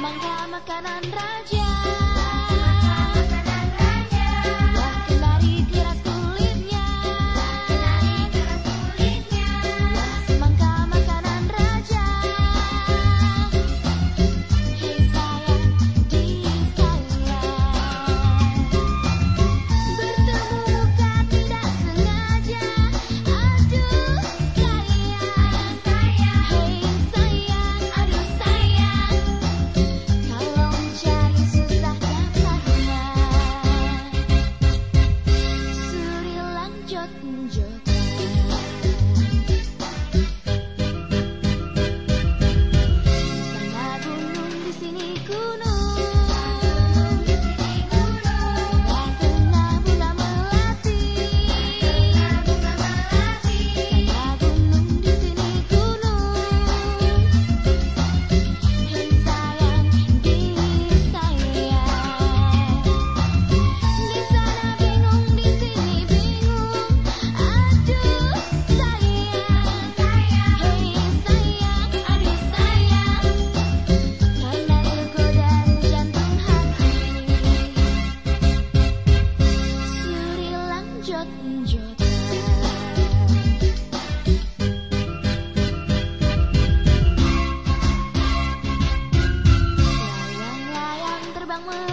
mangga makanan raja. someone